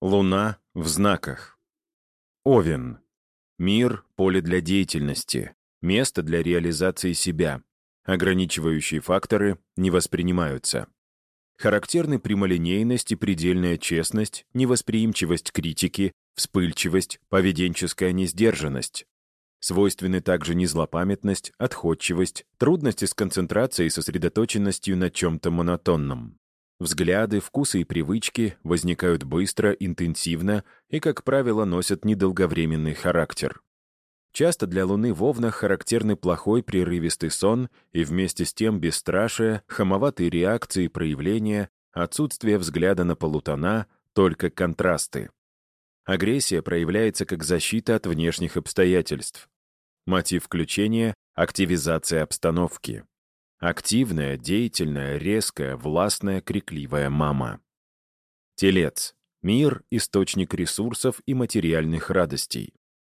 Луна в знаках. Овен. Мир — поле для деятельности, место для реализации себя. Ограничивающие факторы не воспринимаются. Характерны прямолинейность и предельная честность, невосприимчивость критики, вспыльчивость, поведенческая несдержанность. Свойственны также незлопамятность, отходчивость, трудности с концентрацией и сосредоточенностью на чем-то монотонном. Взгляды, вкусы и привычки возникают быстро, интенсивно и, как правило, носят недолговременный характер. Часто для Луны в Овнах характерны плохой прерывистый сон и вместе с тем бесстрашие, хамоватые реакции и проявления, отсутствие взгляда на полутона, только контрасты. Агрессия проявляется как защита от внешних обстоятельств. Мотив включения — активизация обстановки. Активная, деятельная, резкая, властная, крикливая мама. Телец. Мир — источник ресурсов и материальных радостей.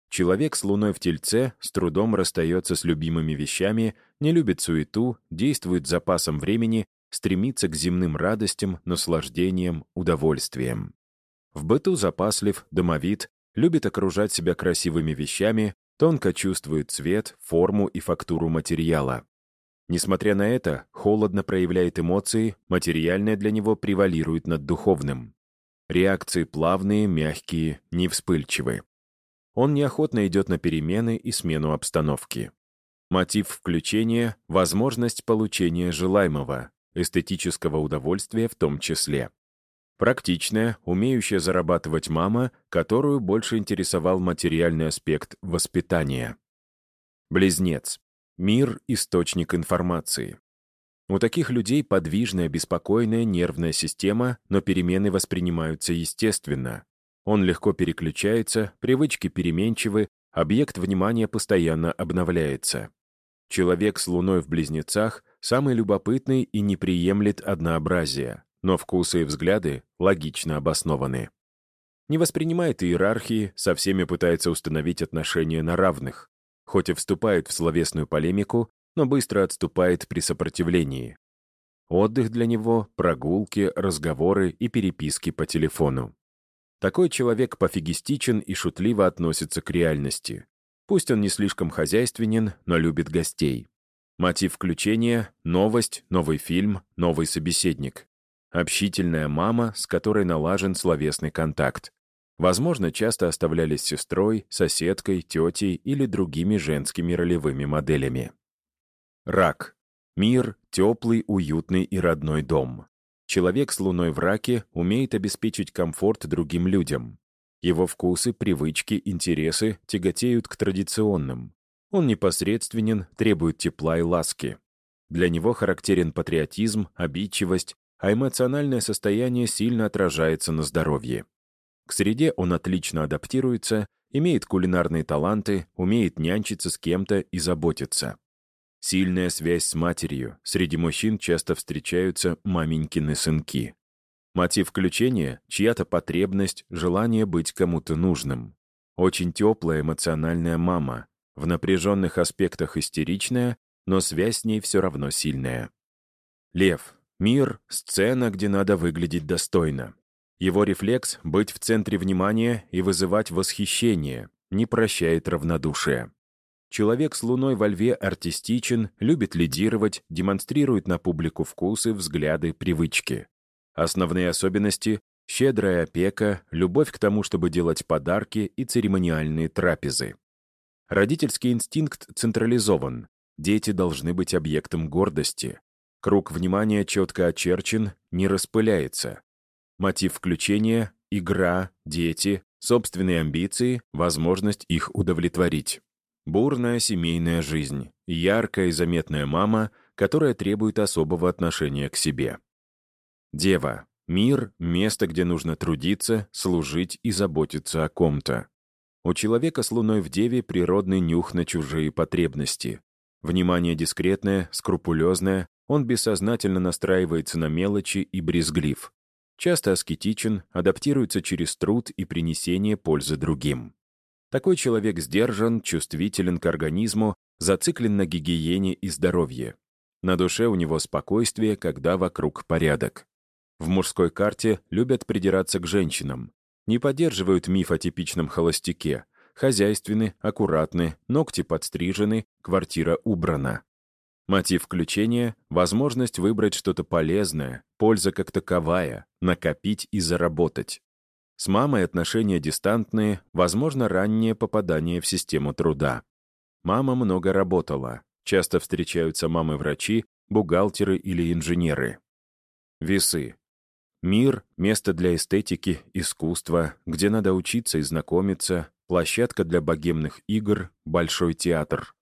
Человек с луной в тельце с трудом расстается с любимыми вещами, не любит суету, действует запасом времени, стремится к земным радостям, наслаждениям, удовольствиям. В быту запаслив, домовит, любит окружать себя красивыми вещами, тонко чувствует цвет, форму и фактуру материала. Несмотря на это, холодно проявляет эмоции, материальное для него превалирует над духовным. Реакции плавные, мягкие, невспыльчивы. Он неохотно идет на перемены и смену обстановки. Мотив включения — возможность получения желаемого, эстетического удовольствия в том числе. Практичная, умеющая зарабатывать мама, которую больше интересовал материальный аспект воспитания. Близнец. Мир — источник информации. У таких людей подвижная, беспокойная нервная система, но перемены воспринимаются естественно. Он легко переключается, привычки переменчивы, объект внимания постоянно обновляется. Человек с Луной в Близнецах самый любопытный и не приемлет однообразия, но вкусы и взгляды логично обоснованы. Не воспринимает иерархии, со всеми пытается установить отношения на равных хоть и вступает в словесную полемику, но быстро отступает при сопротивлении. Отдых для него — прогулки, разговоры и переписки по телефону. Такой человек пофигистичен и шутливо относится к реальности. Пусть он не слишком хозяйственен, но любит гостей. Мотив включения — новость, новый фильм, новый собеседник. Общительная мама, с которой налажен словесный контакт. Возможно, часто оставлялись сестрой, соседкой, тетей или другими женскими ролевыми моделями. Рак. Мир — теплый, уютный и родной дом. Человек с луной в раке умеет обеспечить комфорт другим людям. Его вкусы, привычки, интересы тяготеют к традиционным. Он непосредственен, требует тепла и ласки. Для него характерен патриотизм, обидчивость, а эмоциональное состояние сильно отражается на здоровье. К среде он отлично адаптируется, имеет кулинарные таланты, умеет нянчиться с кем-то и заботиться. Сильная связь с матерью. Среди мужчин часто встречаются маменькины сынки. Мотив включения — чья-то потребность, желание быть кому-то нужным. Очень теплая эмоциональная мама. В напряженных аспектах истеричная, но связь с ней все равно сильная. Лев. Мир — сцена, где надо выглядеть достойно. Его рефлекс — быть в центре внимания и вызывать восхищение, не прощает равнодушие. Человек с луной во льве артистичен, любит лидировать, демонстрирует на публику вкусы, взгляды, привычки. Основные особенности — щедрая опека, любовь к тому, чтобы делать подарки и церемониальные трапезы. Родительский инстинкт централизован. Дети должны быть объектом гордости. Круг внимания четко очерчен, не распыляется. Мотив включения — игра, дети, собственные амбиции, возможность их удовлетворить. Бурная семейная жизнь, яркая и заметная мама, которая требует особого отношения к себе. Дева. Мир — место, где нужно трудиться, служить и заботиться о ком-то. У человека с луной в Деве природный нюх на чужие потребности. Внимание дискретное, скрупулезное, он бессознательно настраивается на мелочи и брезглив часто аскетичен, адаптируется через труд и принесение пользы другим. Такой человек сдержан, чувствителен к организму, зациклен на гигиене и здоровье. На душе у него спокойствие, когда вокруг порядок. В мужской карте любят придираться к женщинам. не поддерживают миф о типичном холостяке. Хозяйственны, аккуратны, ногти подстрижены, квартира убрана. Мотив включения — возможность выбрать что-то полезное, польза как таковая, накопить и заработать. С мамой отношения дистантные, возможно, раннее попадание в систему труда. Мама много работала. Часто встречаются мамы-врачи, бухгалтеры или инженеры. Весы. Мир — место для эстетики, искусства, где надо учиться и знакомиться, площадка для богемных игр, большой театр.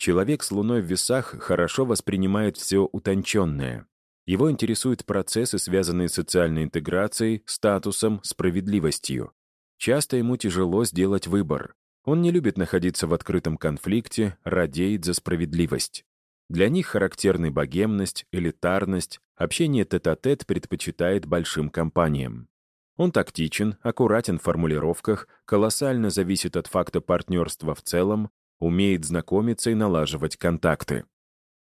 Человек с луной в весах хорошо воспринимает все утонченное. Его интересуют процессы, связанные с социальной интеграцией, статусом, справедливостью. Часто ему тяжело сделать выбор. Он не любит находиться в открытом конфликте, радеет за справедливость. Для них характерны богемность, элитарность, общение тет-а-тет -тет предпочитает большим компаниям. Он тактичен, аккуратен в формулировках, колоссально зависит от факта партнерства в целом, умеет знакомиться и налаживать контакты.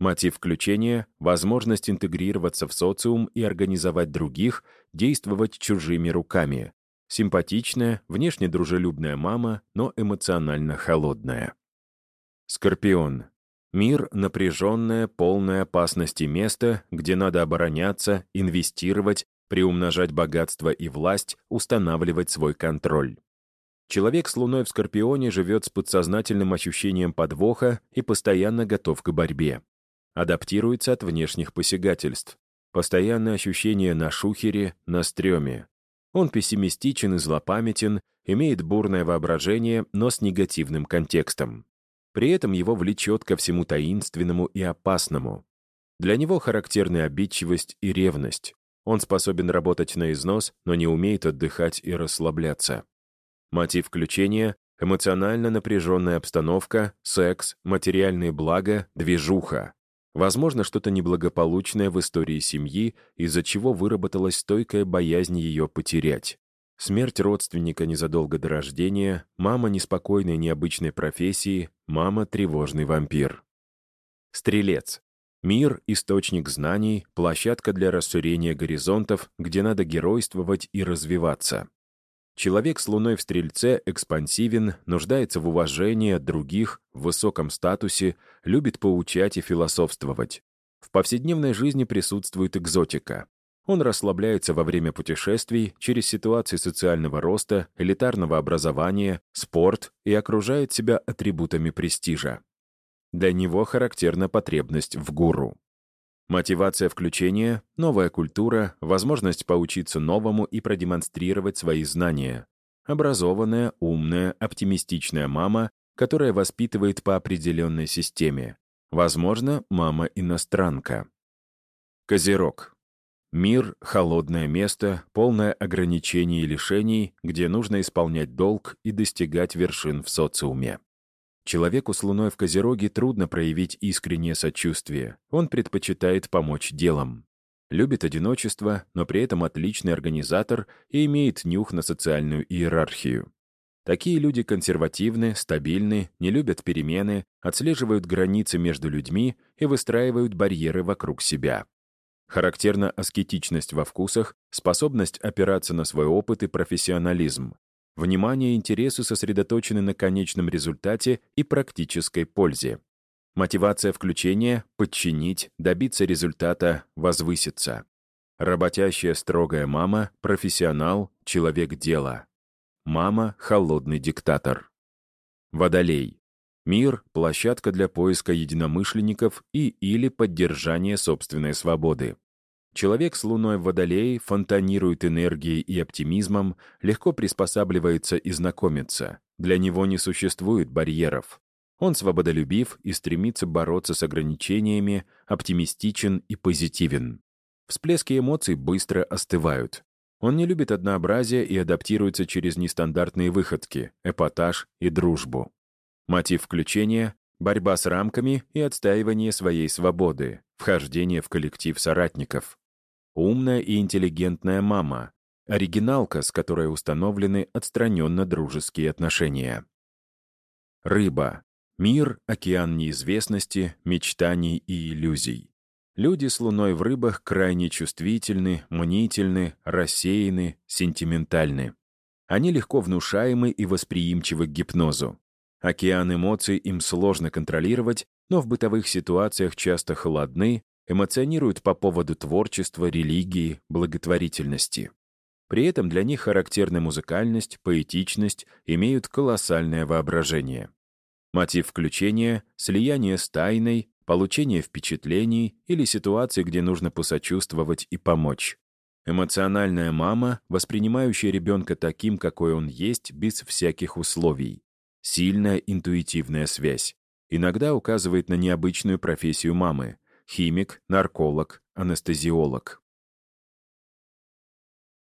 Мотив включения — возможность интегрироваться в социум и организовать других, действовать чужими руками. Симпатичная, внешне дружелюбная мама, но эмоционально холодная. Скорпион. Мир — напряженное, полное опасности место, где надо обороняться, инвестировать, приумножать богатство и власть, устанавливать свой контроль. Человек с Луной в Скорпионе живет с подсознательным ощущением подвоха и постоянно готов к борьбе. Адаптируется от внешних посягательств. Постоянное ощущение на шухере, на стреме. Он пессимистичен и злопамятен, имеет бурное воображение, но с негативным контекстом. При этом его влечет ко всему таинственному и опасному. Для него характерны обидчивость и ревность. Он способен работать на износ, но не умеет отдыхать и расслабляться. Мотив включения — эмоционально напряженная обстановка, секс, материальные блага, движуха. Возможно, что-то неблагополучное в истории семьи, из-за чего выработалась стойкая боязнь ее потерять. Смерть родственника незадолго до рождения, мама неспокойной необычной профессии, мама тревожный вампир. Стрелец. Мир — источник знаний, площадка для расширения горизонтов, где надо геройствовать и развиваться. Человек с Луной в Стрельце экспансивен, нуждается в уважении от других, в высоком статусе, любит поучать и философствовать. В повседневной жизни присутствует экзотика. Он расслабляется во время путешествий, через ситуации социального роста, элитарного образования, спорт и окружает себя атрибутами престижа. Для него характерна потребность в гуру. Мотивация включения, новая культура, возможность поучиться новому и продемонстрировать свои знания. Образованная, умная, оптимистичная мама, которая воспитывает по определенной системе. Возможно, мама-иностранка. Козерог. Мир — холодное место, полное ограничений и лишений, где нужно исполнять долг и достигать вершин в социуме. Человеку с луной в Козероге трудно проявить искреннее сочувствие. Он предпочитает помочь делом. Любит одиночество, но при этом отличный организатор и имеет нюх на социальную иерархию. Такие люди консервативны, стабильны, не любят перемены, отслеживают границы между людьми и выстраивают барьеры вокруг себя. Характерна аскетичность во вкусах, способность опираться на свой опыт и профессионализм. Внимание и интересы сосредоточены на конечном результате и практической пользе. Мотивация включения — подчинить, добиться результата, возвыситься. Работящая строгая мама, профессионал, человек дела. Мама — холодный диктатор. Водолей. Мир — площадка для поиска единомышленников и или поддержания собственной свободы. Человек с луной в водолее фонтанирует энергией и оптимизмом, легко приспосабливается и знакомится. Для него не существует барьеров. Он свободолюбив и стремится бороться с ограничениями, оптимистичен и позитивен. Всплески эмоций быстро остывают. Он не любит однообразие и адаптируется через нестандартные выходки, эпатаж и дружбу. Мотив включения — борьба с рамками и отстаивание своей свободы, вхождение в коллектив соратников умная и интеллигентная мама, оригиналка, с которой установлены отстраненно-дружеские отношения. Рыба. Мир — океан неизвестности, мечтаний и иллюзий. Люди с луной в рыбах крайне чувствительны, мнительны, рассеяны, сентиментальны. Они легко внушаемы и восприимчивы к гипнозу. Океан эмоций им сложно контролировать, но в бытовых ситуациях часто холодны, эмоционируют по поводу творчества, религии, благотворительности. При этом для них характерны музыкальность, поэтичность, имеют колоссальное воображение. Мотив включения — слияние с тайной, получение впечатлений или ситуации, где нужно посочувствовать и помочь. Эмоциональная мама, воспринимающая ребенка таким, какой он есть, без всяких условий. Сильная интуитивная связь. Иногда указывает на необычную профессию мамы — химик, нарколог, анестезиолог.